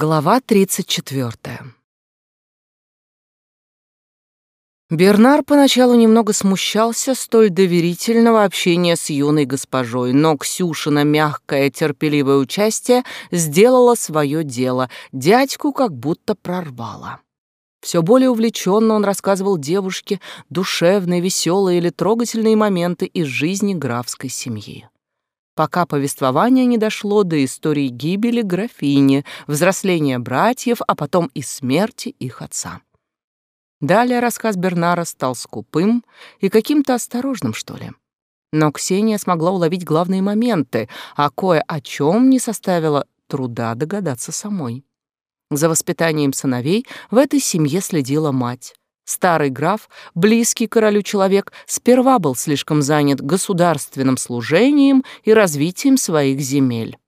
Глава 34. Бернар поначалу немного смущался столь доверительного общения с юной госпожой, но Ксюшина мягкое, терпеливое участие сделало свое дело, дядьку как будто прорвало. Все более увлеченно он рассказывал девушке душевные, веселые или трогательные моменты из жизни графской семьи пока повествование не дошло до истории гибели графини, взросления братьев, а потом и смерти их отца. Далее рассказ Бернара стал скупым и каким-то осторожным, что ли. Но Ксения смогла уловить главные моменты, а кое о чем не составило труда догадаться самой. За воспитанием сыновей в этой семье следила мать. Старый граф, близкий королю человек, сперва был слишком занят государственным служением и развитием своих земель.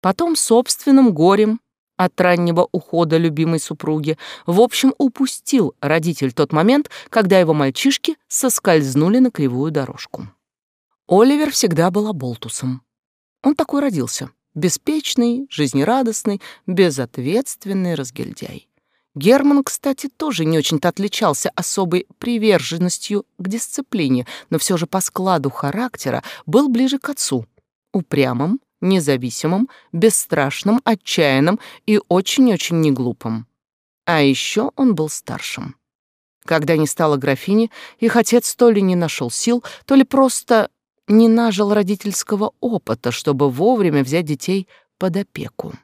Потом собственным горем от раннего ухода любимой супруги, в общем, упустил родитель тот момент, когда его мальчишки соскользнули на кривую дорожку. Оливер всегда был оболтусом. Он такой родился. Беспечный, жизнерадостный, безответственный разгильдяй. Герман, кстати, тоже не очень-то отличался особой приверженностью к дисциплине, но все же по складу характера был ближе к отцу. Упрямым, независимым, бесстрашным, отчаянным и очень-очень неглупым. А еще он был старшим. Когда не стало графини, их отец то ли не нашел сил, то ли просто не нажил родительского опыта, чтобы вовремя взять детей под опеку.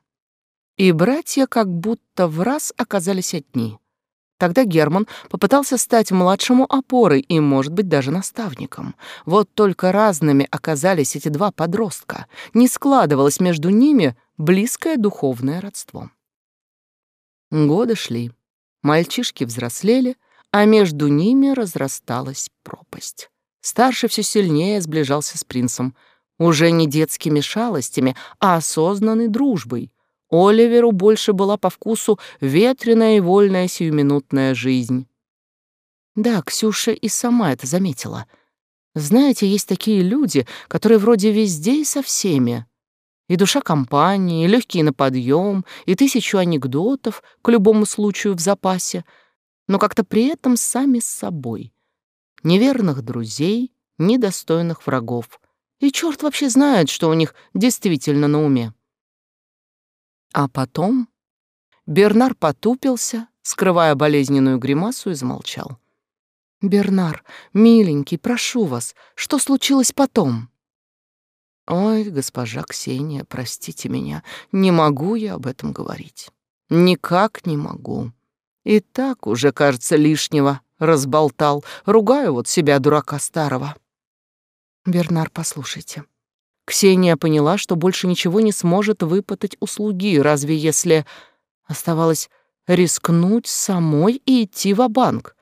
И братья как будто в раз оказались одни. Тогда Герман попытался стать младшему опорой и, может быть, даже наставником. Вот только разными оказались эти два подростка. Не складывалось между ними близкое духовное родство. Годы шли. Мальчишки взрослели, а между ними разрасталась пропасть. Старший все сильнее сближался с принцем, уже не детскими шалостями, а осознанной дружбой, Оливеру больше была по вкусу ветреная и вольная сиюминутная жизнь. Да, Ксюша и сама это заметила. Знаете, есть такие люди, которые вроде везде и со всеми. И душа компании, и легкие на подъем, и тысячу анекдотов к любому случаю в запасе, но как-то при этом сами с собой. Неверных друзей, недостойных врагов. И черт вообще знает, что у них действительно на уме. А потом Бернар потупился, скрывая болезненную гримасу, и замолчал. «Бернар, миленький, прошу вас, что случилось потом?» «Ой, госпожа Ксения, простите меня, не могу я об этом говорить. Никак не могу. И так уже, кажется, лишнего разболтал. Ругаю вот себя, дурака старого». «Бернар, послушайте, Ксения поняла, что больше ничего не сможет выпытать услуги, разве если оставалось рискнуть самой и идти в банк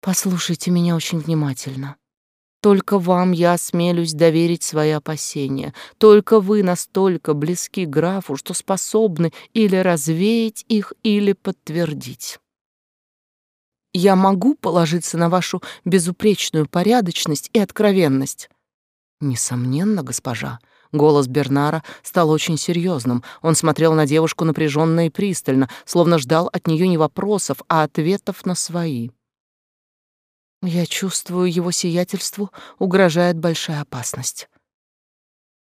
Послушайте меня очень внимательно. Только вам я осмелюсь доверить свои опасения. Только вы настолько близки графу, что способны или развеять их, или подтвердить. Я могу положиться на вашу безупречную порядочность и откровенность. Несомненно, госпожа. Голос Бернара стал очень серьезным. Он смотрел на девушку напряженно и пристально, словно ждал от нее не вопросов, а ответов на свои. Я чувствую, его сиятельству угрожает большая опасность.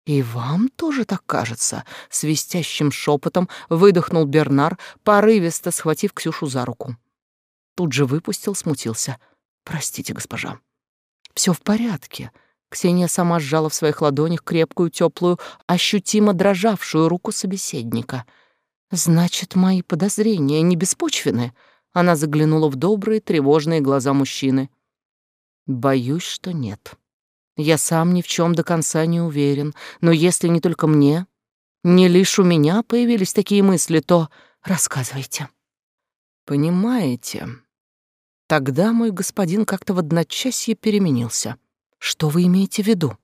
«И вам тоже так кажется?» — свистящим шепотом выдохнул Бернар, порывисто схватив Ксюшу за руку. Тут же выпустил, смутился. «Простите, госпожа». Все в порядке», Ксения сама сжала в своих ладонях крепкую, теплую, ощутимо дрожавшую руку собеседника. «Значит, мои подозрения не беспочвены?» Она заглянула в добрые, тревожные глаза мужчины. «Боюсь, что нет. Я сам ни в чем до конца не уверен, но если не только мне, не лишь у меня появились такие мысли, то рассказывайте». «Понимаете, тогда мой господин как-то в одночасье переменился». Что вы имеете в виду?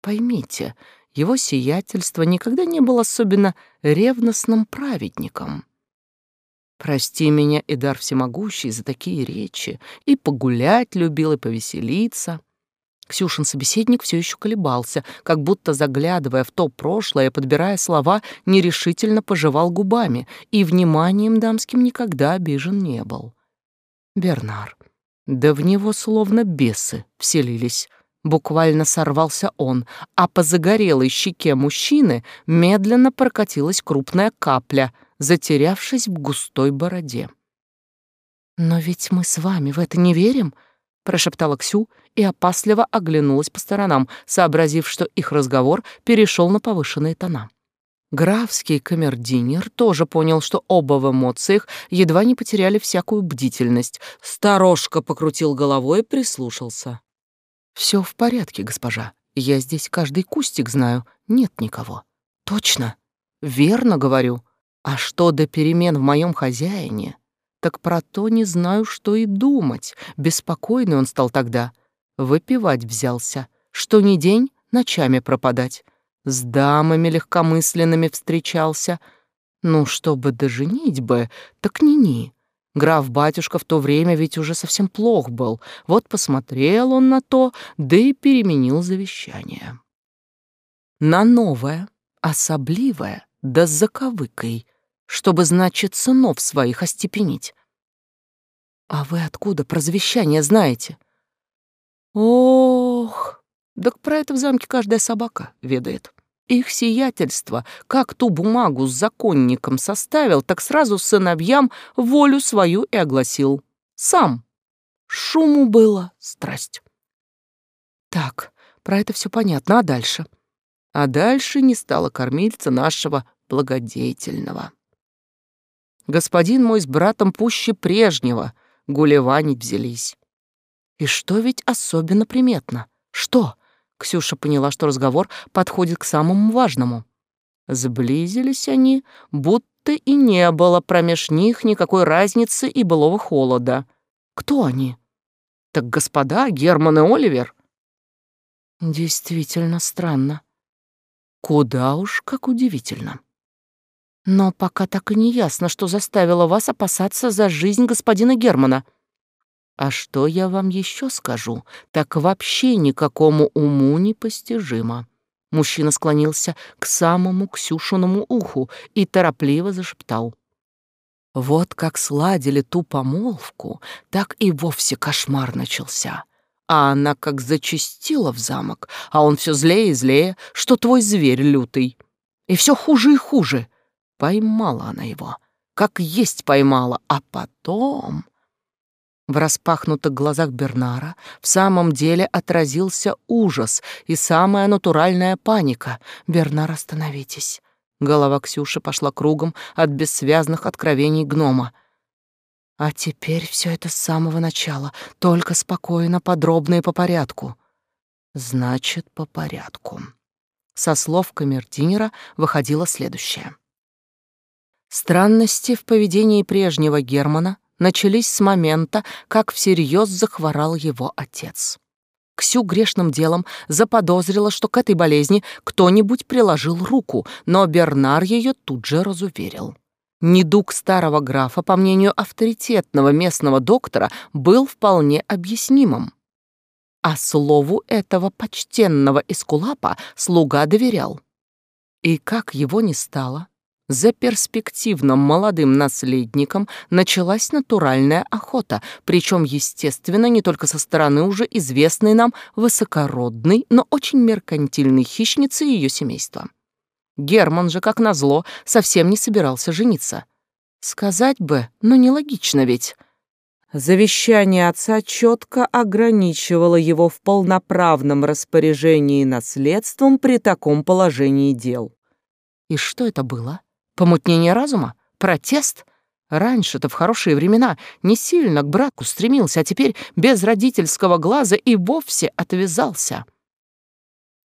Поймите, его сиятельство никогда не был особенно ревностным праведником. Прости меня, Идар Всемогущий, за такие речи. И погулять любил, и повеселиться. Ксюшин собеседник все еще колебался, как будто заглядывая в то прошлое, подбирая слова, нерешительно пожевал губами и вниманием дамским никогда обижен не был. Бернар. Да в него словно бесы вселились. Буквально сорвался он, а по загорелой щеке мужчины медленно прокатилась крупная капля, затерявшись в густой бороде. «Но ведь мы с вами в это не верим», — прошептала Ксю и опасливо оглянулась по сторонам, сообразив, что их разговор перешел на повышенные тона. Графский камердинер тоже понял, что оба в эмоциях едва не потеряли всякую бдительность. Сторожка покрутил головой и прислушался. Все в порядке, госпожа. Я здесь каждый кустик знаю. Нет никого. Точно. Верно говорю. А что до перемен в моем хозяине? Так про то не знаю, что и думать. Беспокойный он стал тогда. Выпивать взялся. Что ни день, ночами пропадать. С дамами легкомысленными встречался. Ну, чтобы доженить бы, так ни-ни. Граф-батюшка в то время ведь уже совсем плох был. Вот посмотрел он на то, да и переменил завещание. На новое, особливое, да с заковыкой, чтобы, значит, сынов своих остепенить. А вы откуда про завещание знаете? Ох, так про это в замке каждая собака ведает. Их сиятельство, как ту бумагу с законником составил, так сразу сыновьям волю свою и огласил. Сам. Шуму было страсть. Так, про это все понятно, а дальше? А дальше не стало кормильца нашего благодетельного. Господин мой с братом пуще прежнего гулеванить взялись. И что ведь особенно приметно? Что? Ксюша поняла, что разговор подходит к самому важному. Сблизились они, будто и не было промеж них никакой разницы и былого холода. Кто они? Так господа Герман и Оливер? Действительно странно. Куда уж как удивительно. Но пока так и не ясно, что заставило вас опасаться за жизнь господина Германа. А что я вам еще скажу, так вообще никакому уму непостижимо. Мужчина склонился к самому Ксюшиному уху и торопливо зашептал. Вот как сладили ту помолвку, так и вовсе кошмар начался. А она как зачастила в замок, а он все злее и злее, что твой зверь лютый. И все хуже и хуже. Поймала она его, как есть поймала, а потом... В распахнутых глазах Бернара в самом деле отразился ужас и самая натуральная паника. «Бернар, остановитесь!» Голова Ксюши пошла кругом от бессвязных откровений гнома. «А теперь все это с самого начала, только спокойно, подробно и по порядку». «Значит, по порядку». Со слов камердинера выходило следующее. Странности в поведении прежнего Германа начались с момента, как всерьез захворал его отец. Ксю грешным делом заподозрила, что к этой болезни кто-нибудь приложил руку, но Бернар ее тут же разуверил. Недуг старого графа, по мнению авторитетного местного доктора, был вполне объяснимым. А слову этого почтенного эскулапа слуга доверял. И как его не стало, за перспективным молодым наследником началась натуральная охота, причем, естественно, не только со стороны уже известной нам высокородной, но очень меркантильной хищницы и ее семейства. Герман же, как назло, совсем не собирался жениться. Сказать бы, но нелогично ведь. Завещание отца четко ограничивало его в полноправном распоряжении наследством при таком положении дел. И что это было? Помутнение разума? Протест? Раньше-то в хорошие времена не сильно к браку стремился, а теперь без родительского глаза и вовсе отвязался.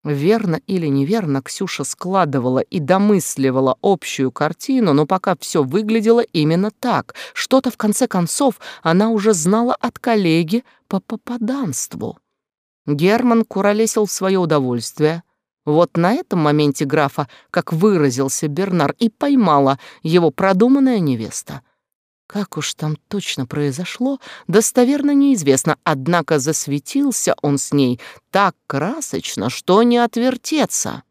Верно или неверно Ксюша складывала и домысливала общую картину, но пока все выглядело именно так. Что-то в конце концов она уже знала от коллеги по попаданству. Герман куролесил в свое удовольствие, вот на этом моменте графа, как выразился Бернар, и поймала его продуманная невеста. Как уж там точно произошло, достоверно неизвестно, однако засветился он с ней так красочно, что не отвертеться.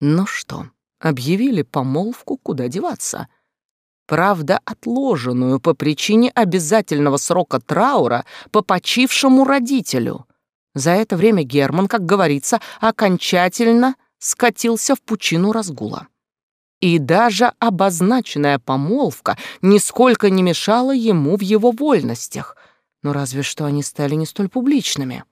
Ну что, объявили помолвку, куда деваться? Правда, отложенную по причине обязательного срока траура по почившему родителю. За это время Герман, как говорится, окончательно скатился в пучину разгула и даже обозначенная помолвка нисколько не мешала ему в его вольностях, но разве что они стали не столь публичными.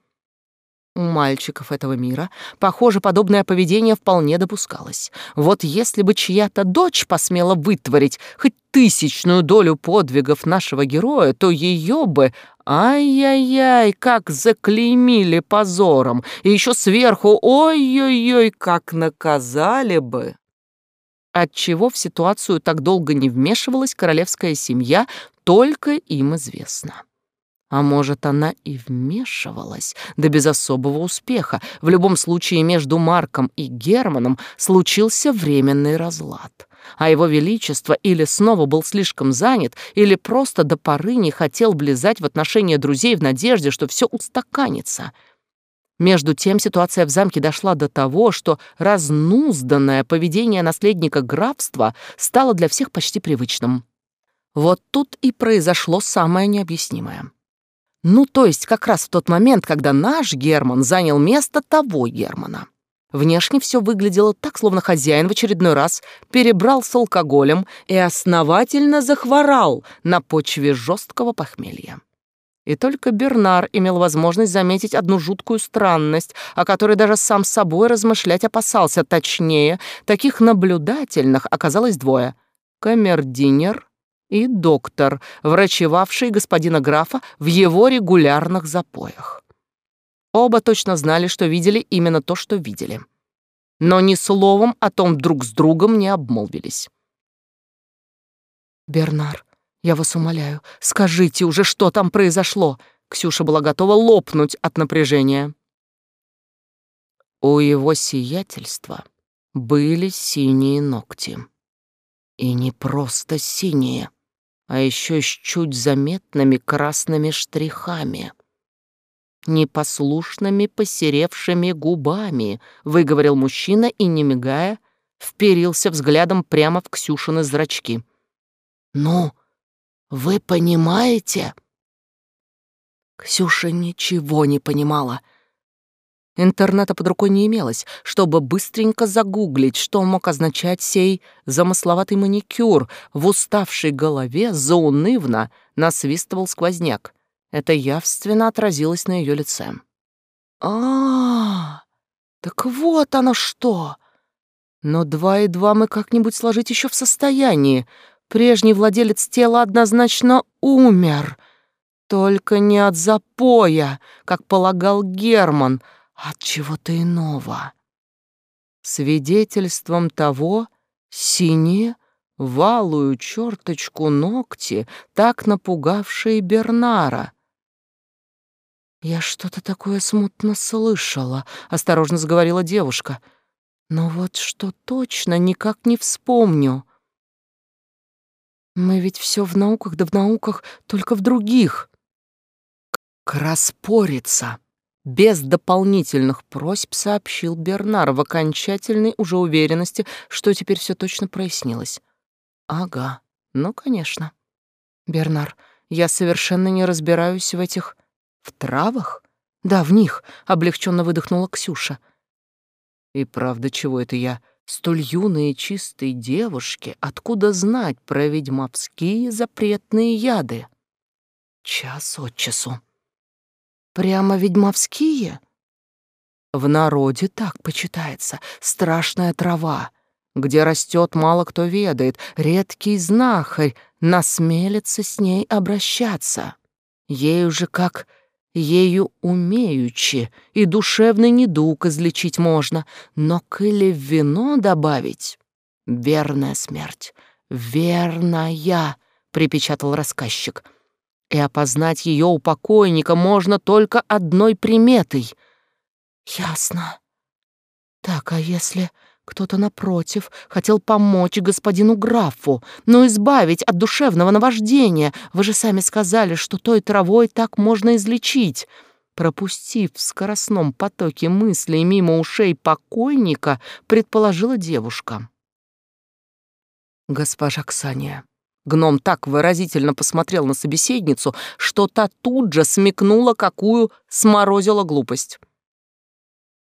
У мальчиков этого мира, похоже, подобное поведение вполне допускалось. Вот если бы чья-то дочь посмела вытворить хоть тысячную долю подвигов нашего героя, то ее бы, ай-яй-яй, как заклеймили позором, и еще сверху, ой-ой-ой, как наказали бы. Отчего в ситуацию так долго не вмешивалась королевская семья, только им известно. А может, она и вмешивалась, да без особого успеха. В любом случае, между Марком и Германом случился временный разлад. А его величество или снова был слишком занят, или просто до поры не хотел близать в отношения друзей в надежде, что все устаканится — между тем ситуация в замке дошла до того, что разнузданное поведение наследника графства стало для всех почти привычным. Вот тут и произошло самое необъяснимое. Ну, то есть как раз в тот момент, когда наш Герман занял место того Германа. Внешне все выглядело так, словно хозяин в очередной раз перебрал с алкоголем и основательно захворал на почве жесткого похмелья. И только Бернар имел возможность заметить одну жуткую странность, о которой даже сам собой размышлять опасался. Точнее, таких наблюдательных оказалось двое — камердинер и доктор, врачевавший господина графа в его регулярных запоях. Оба точно знали, что видели именно то, что видели. Но ни словом о том друг с другом не обмолвились. «Бернар, я вас умоляю, скажите уже, что там произошло. Ксюша была готова лопнуть от напряжения. У его сиятельства были синие ногти. И не просто синие, а еще с чуть заметными красными штрихами. Непослушными посеревшими губами, выговорил мужчина и, не мигая, вперился взглядом прямо в Ксюшины зрачки. «Ну, вы понимаете?» Ксюша ничего не понимала. Интернета под рукой не имелось, чтобы быстренько загуглить, что мог означать сей замысловатый маникюр. В уставшей голове заунывно насвистывал сквозняк. Это явственно отразилось на ее лице. а, так вот оно что! Но два и два мы как-нибудь сложить еще в состоянии. Прежний владелец тела однозначно умер. Только не от запоя, как полагал Герман, от чего-то иного. Свидетельством того синие, валую черточку ногти, так напугавшие Бернара. «Я что-то такое смутно слышала», — осторожно заговорила девушка. «Но вот что точно никак не вспомню». Мы ведь все в науках, да в науках, только в других. К распориться. Без дополнительных просьб сообщил Бернар в окончательной уже уверенности, что теперь все точно прояснилось. Ага, ну, конечно. Бернар, я совершенно не разбираюсь в этих... В травах? Да, в них, облегченно выдохнула Ксюша. И правда, чего это я? Столь юной и чистой девушке откуда знать про ведьмовские запретные яды? Час от часу. Прямо ведьмовские? В народе так почитается. Страшная трава, где растет мало кто ведает. Редкий знахарь насмелится с ней обращаться. Ей уже как Ею умеючи и душевный недуг излечить можно, но коли в вино добавить — верная смерть, верная, — припечатал рассказчик. И опознать ее у покойника можно только одной приметой. Ясно. Так, а если Кто-то, напротив, хотел помочь господину графу, но избавить от душевного наваждения. Вы же сами сказали, что той травой так можно излечить. Пропустив в скоростном потоке мыслей мимо ушей покойника, предположила девушка. Госпожа Ксания. Гном так выразительно посмотрел на собеседницу, что та тут же смекнула, какую сморозила глупость.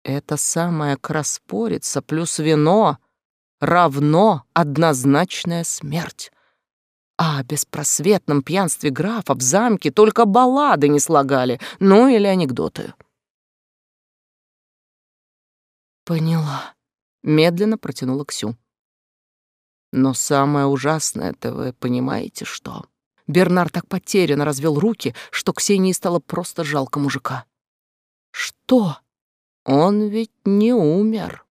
Это самая краспорица плюс вино равно однозначная смерть. А о беспросветном пьянстве графа в замке только баллады не слагали, ну или анекдоты. «Поняла», — медленно протянула Ксю. «Но самое ужасное-то вы понимаете что?» Бернар так потерянно развел руки, что Ксении стало просто жалко мужика. «Что?» Он ведь не умер.